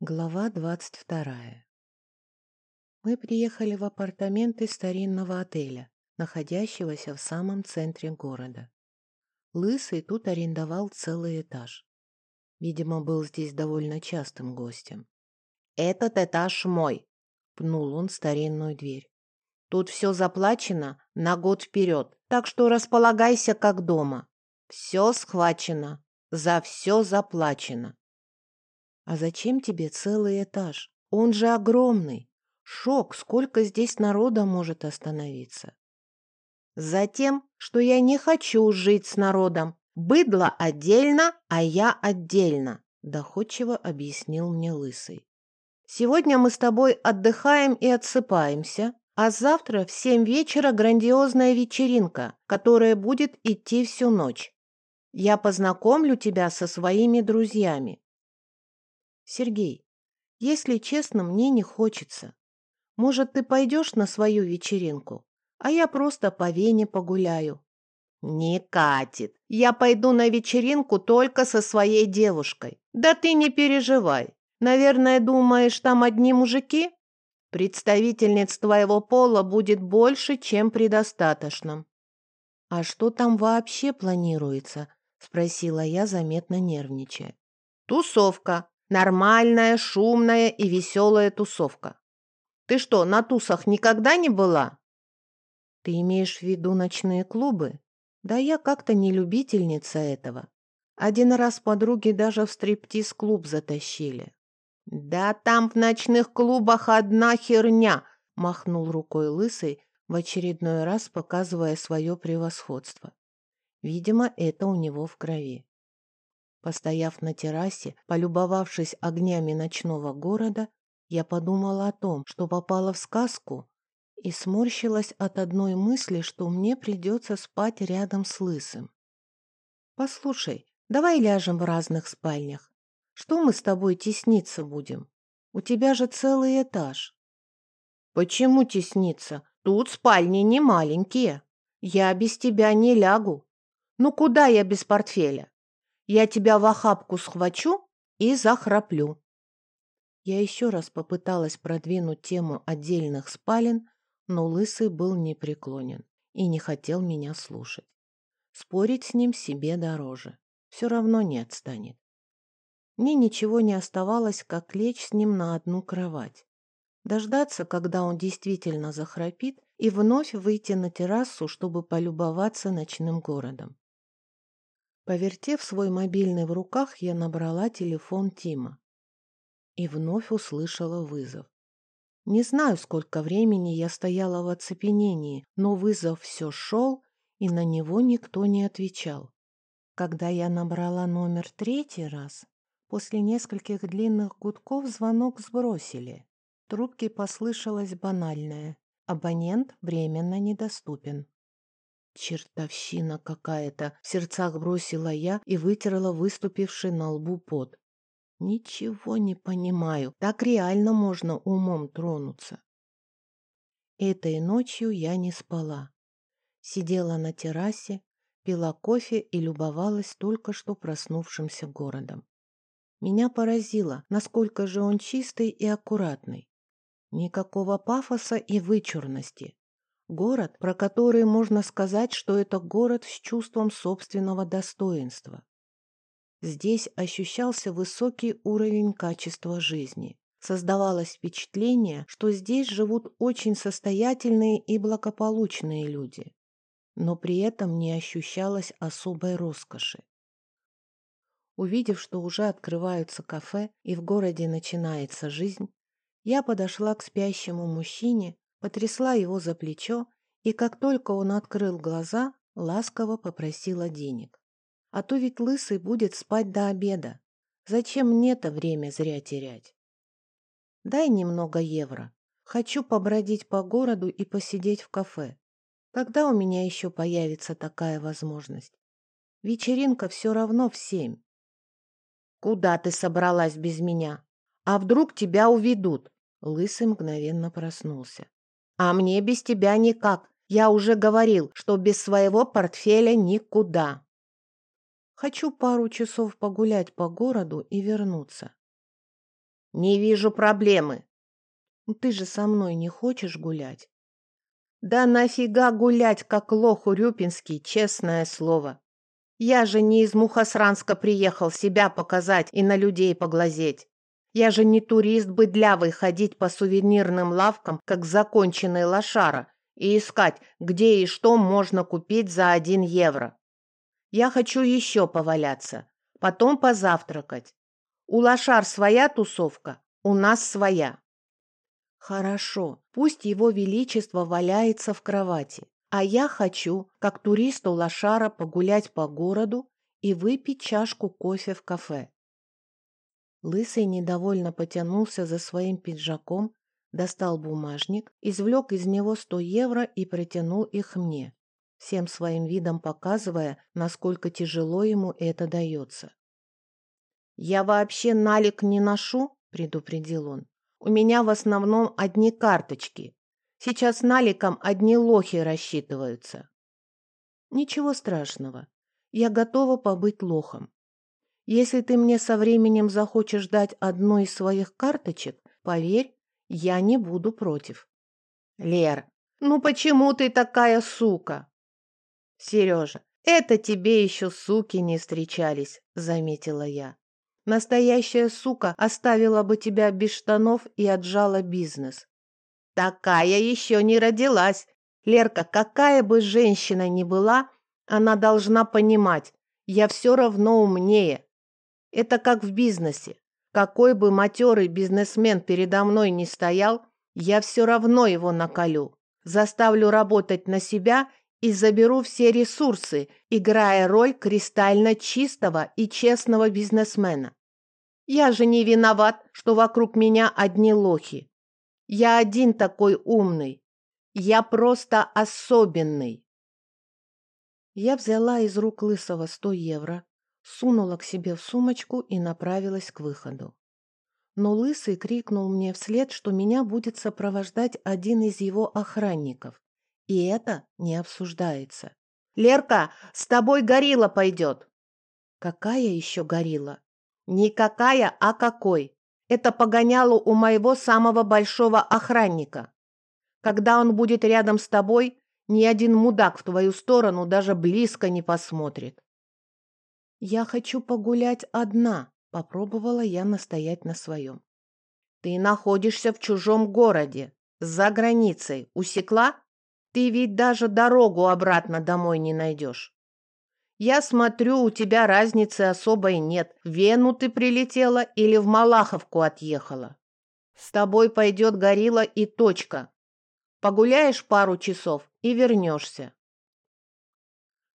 Глава двадцать вторая. Мы приехали в апартаменты старинного отеля, находящегося в самом центре города. Лысый тут арендовал целый этаж. Видимо, был здесь довольно частым гостем. «Этот этаж мой», — пнул он старинную дверь. «Тут все заплачено на год вперед, так что располагайся как дома. Все схвачено, за все заплачено. А зачем тебе целый этаж? Он же огромный. Шок, сколько здесь народа может остановиться. Затем, что я не хочу жить с народом. Быдло отдельно, а я отдельно, доходчиво объяснил мне Лысый. Сегодня мы с тобой отдыхаем и отсыпаемся, а завтра в семь вечера грандиозная вечеринка, которая будет идти всю ночь. Я познакомлю тебя со своими друзьями. Сергей, если честно, мне не хочется. Может, ты пойдешь на свою вечеринку, а я просто по Вене погуляю. Не катит. Я пойду на вечеринку только со своей девушкой. Да ты не переживай. Наверное, думаешь, там одни мужики? Представительниц твоего пола будет больше, чем предостаточно. А что там вообще планируется? Спросила я, заметно нервничая. Тусовка. Нормальная, шумная и веселая тусовка. Ты что, на тусах никогда не была? Ты имеешь в виду ночные клубы? Да я как-то не любительница этого. Один раз подруги даже в стриптиз-клуб затащили. Да там в ночных клубах одна херня, махнул рукой лысый, в очередной раз показывая свое превосходство. Видимо, это у него в крови. Постояв на террасе, полюбовавшись огнями ночного города, я подумала о том, что попала в сказку, и сморщилась от одной мысли, что мне придется спать рядом с Лысым. «Послушай, давай ляжем в разных спальнях. Что мы с тобой тесниться будем? У тебя же целый этаж». «Почему тесниться? Тут спальни не маленькие. Я без тебя не лягу. Ну куда я без портфеля? Я тебя в охапку схвачу и захраплю. Я еще раз попыталась продвинуть тему отдельных спален, но Лысый был непреклонен и не хотел меня слушать. Спорить с ним себе дороже. Все равно не отстанет. Мне ничего не оставалось, как лечь с ним на одну кровать. Дождаться, когда он действительно захрапит, и вновь выйти на террасу, чтобы полюбоваться ночным городом. Повертев свой мобильный в руках, я набрала телефон Тима. И вновь услышала вызов. Не знаю, сколько времени я стояла в оцепенении, но вызов все шел, и на него никто не отвечал. Когда я набрала номер третий раз, после нескольких длинных гудков звонок сбросили. В трубке послышалось банальное. Абонент временно недоступен. Чертовщина какая-то, в сердцах бросила я и вытерла выступивший на лбу пот. Ничего не понимаю, так реально можно умом тронуться. Этой ночью я не спала. Сидела на террасе, пила кофе и любовалась только что проснувшимся городом. Меня поразило, насколько же он чистый и аккуратный. Никакого пафоса и вычурности. Город, про который можно сказать, что это город с чувством собственного достоинства. Здесь ощущался высокий уровень качества жизни. Создавалось впечатление, что здесь живут очень состоятельные и благополучные люди. Но при этом не ощущалось особой роскоши. Увидев, что уже открываются кафе и в городе начинается жизнь, я подошла к спящему мужчине потрясла его за плечо и, как только он открыл глаза, ласково попросила денег. А то ведь лысый будет спать до обеда. Зачем мне-то время зря терять? Дай немного евро. Хочу побродить по городу и посидеть в кафе. Когда у меня еще появится такая возможность? Вечеринка все равно в семь. Куда ты собралась без меня? А вдруг тебя уведут? Лысый мгновенно проснулся. А мне без тебя никак. Я уже говорил, что без своего портфеля никуда. Хочу пару часов погулять по городу и вернуться. Не вижу проблемы. Ну, ты же со мной не хочешь гулять? Да нафига гулять, как лох Урюпинский, честное слово. Я же не из Мухосранска приехал себя показать и на людей поглазеть. Я же не турист быдлявый ходить по сувенирным лавкам, как законченный лошара, и искать, где и что можно купить за один евро. Я хочу еще поваляться, потом позавтракать. У лошар своя тусовка, у нас своя. Хорошо, пусть его величество валяется в кровати, а я хочу, как туристу лошара, погулять по городу и выпить чашку кофе в кафе. Лысый недовольно потянулся за своим пиджаком, достал бумажник, извлек из него сто евро и протянул их мне, всем своим видом показывая, насколько тяжело ему это дается. «Я вообще налик не ношу», — предупредил он. «У меня в основном одни карточки. Сейчас наликом одни лохи рассчитываются». «Ничего страшного. Я готова побыть лохом. Если ты мне со временем захочешь дать одну из своих карточек, поверь, я не буду против». «Лер, ну почему ты такая сука?» «Сережа, это тебе еще суки не встречались», — заметила я. Настоящая сука оставила бы тебя без штанов и отжала бизнес. Такая еще не родилась. Лерка, какая бы женщина ни была, она должна понимать, я все равно умнее. Это как в бизнесе. Какой бы матерый бизнесмен передо мной ни стоял, я все равно его наколю. Заставлю работать на себя и заберу все ресурсы, играя роль кристально чистого и честного бизнесмена. Я же не виноват, что вокруг меня одни лохи. Я один такой умный. Я просто особенный. Я взяла из рук Лысого сто евро, сунула к себе в сумочку и направилась к выходу. Но Лысый крикнул мне вслед, что меня будет сопровождать один из его охранников. И это не обсуждается. «Лерка, с тобой горилла пойдет!» «Какая еще горилла?» Никакая, а какой. Это погоняло у моего самого большого охранника. Когда он будет рядом с тобой, ни один мудак в твою сторону даже близко не посмотрит. Я хочу погулять одна, попробовала я настоять на своем. Ты находишься в чужом городе, за границей. Усекла? Ты ведь даже дорогу обратно домой не найдешь. Я смотрю, у тебя разницы особой нет. В Вену ты прилетела или в Малаховку отъехала. С тобой пойдет горилла и точка. Погуляешь пару часов и вернешься.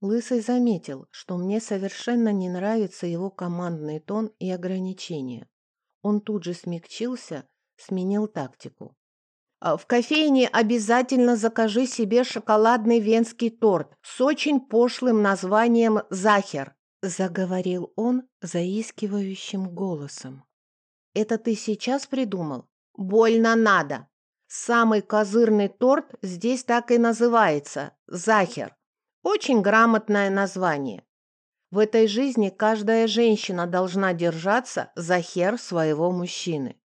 Лысый заметил, что мне совершенно не нравится его командный тон и ограничения. Он тут же смягчился, сменил тактику. А в кофейне обязательно закажи себе шоколадный венский торт с очень пошлым названием «Захер», — заговорил он заискивающим голосом. «Это ты сейчас придумал? Больно надо. Самый козырный торт здесь так и называется — «Захер». Очень грамотное название. В этой жизни каждая женщина должна держаться за хер своего мужчины.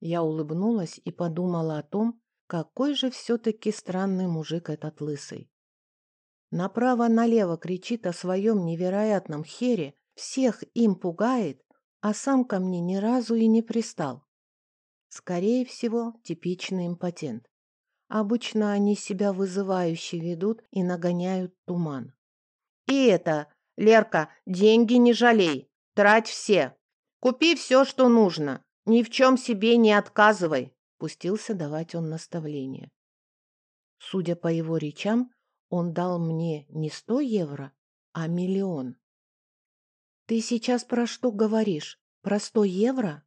Я улыбнулась и подумала о том, какой же все-таки странный мужик этот лысый. Направо-налево кричит о своем невероятном хере, всех им пугает, а сам ко мне ни разу и не пристал. Скорее всего, типичный импотент. Обычно они себя вызывающе ведут и нагоняют туман. «И это, Лерка, деньги не жалей, трать все. Купи все, что нужно, «Ни в чем себе не отказывай», — пустился давать он наставление. Судя по его речам, он дал мне не сто евро, а миллион. «Ты сейчас про что говоришь? Про сто евро?»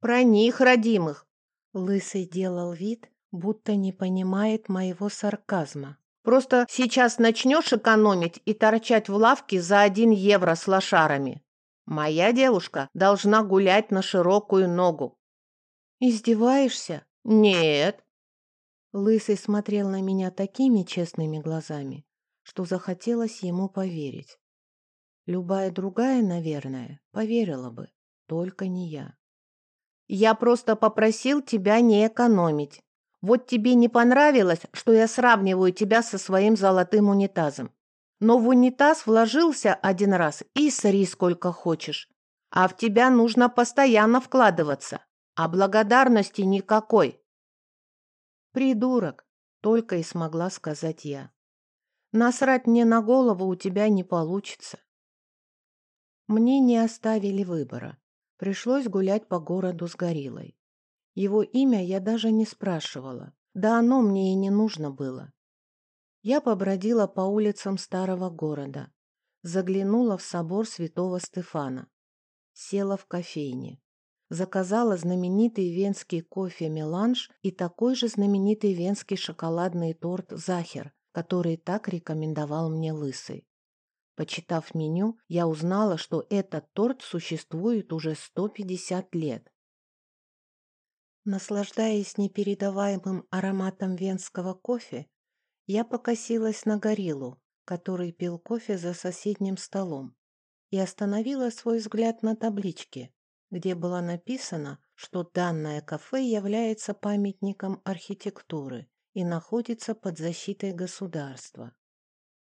«Про них, родимых!» Лысый делал вид, будто не понимает моего сарказма. «Просто сейчас начнешь экономить и торчать в лавке за один евро с лошарами. Моя девушка должна гулять на широкую ногу. Издеваешься? Нет. Лысый смотрел на меня такими честными глазами, что захотелось ему поверить. Любая другая, наверное, поверила бы, только не я. Я просто попросил тебя не экономить. Вот тебе не понравилось, что я сравниваю тебя со своим золотым унитазом. Но в унитаз вложился один раз и сри сколько хочешь. А в тебя нужно постоянно вкладываться. А благодарности никакой. Придурок, только и смогла сказать я. Насрать мне на голову у тебя не получится. Мне не оставили выбора. Пришлось гулять по городу с гориллой. Его имя я даже не спрашивала, да оно мне и не нужно было. Я побродила по улицам старого города, заглянула в собор святого Стефана, села в кофейне, заказала знаменитый венский кофе «Меланж» и такой же знаменитый венский шоколадный торт «Захер», который так рекомендовал мне Лысый. Почитав меню, я узнала, что этот торт существует уже 150 лет. Наслаждаясь непередаваемым ароматом венского кофе, я покосилась на гориллу, который пил кофе за соседним столом, и остановила свой взгляд на табличке, где было написано, что данное кафе является памятником архитектуры и находится под защитой государства.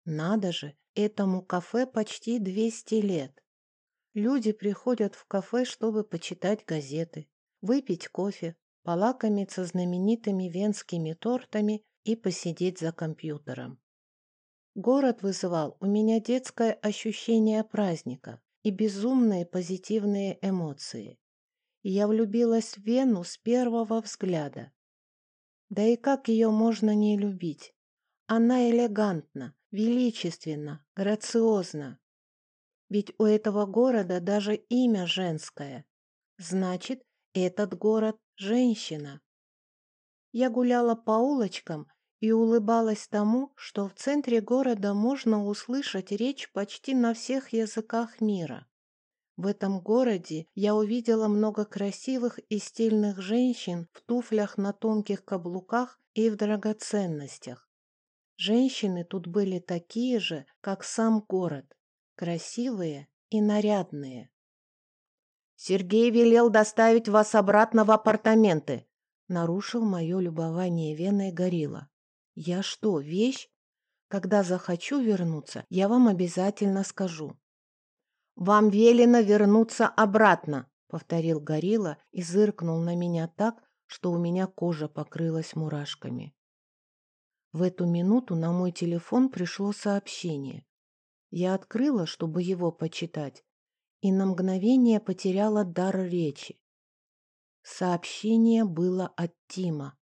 Надо же, этому кафе почти 200 лет. Люди приходят в кафе, чтобы почитать газеты, выпить кофе, полакомиться знаменитыми венскими тортами и посидеть за компьютером. Город вызывал у меня детское ощущение праздника и безумные позитивные эмоции. я влюбилась в Вену с первого взгляда. Да и как ее можно не любить? Она элегантна, величественна, грациозна. Ведь у этого города даже имя женское. Значит, этот город – женщина. Я гуляла по улочкам и улыбалась тому, что в центре города можно услышать речь почти на всех языках мира. В этом городе я увидела много красивых и стильных женщин в туфлях на тонких каблуках и в драгоценностях. Женщины тут были такие же, как сам город, красивые и нарядные. «Сергей велел доставить вас обратно в апартаменты», нарушил мое любование Веной горилла. «Я что, вещь? Когда захочу вернуться, я вам обязательно скажу. «Вам велено вернуться обратно», — повторил горилла и зыркнул на меня так, что у меня кожа покрылась мурашками. В эту минуту на мой телефон пришло сообщение. Я открыла, чтобы его почитать, и на мгновение потеряла дар речи. Сообщение было от Тима.